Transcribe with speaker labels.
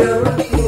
Speaker 1: You're a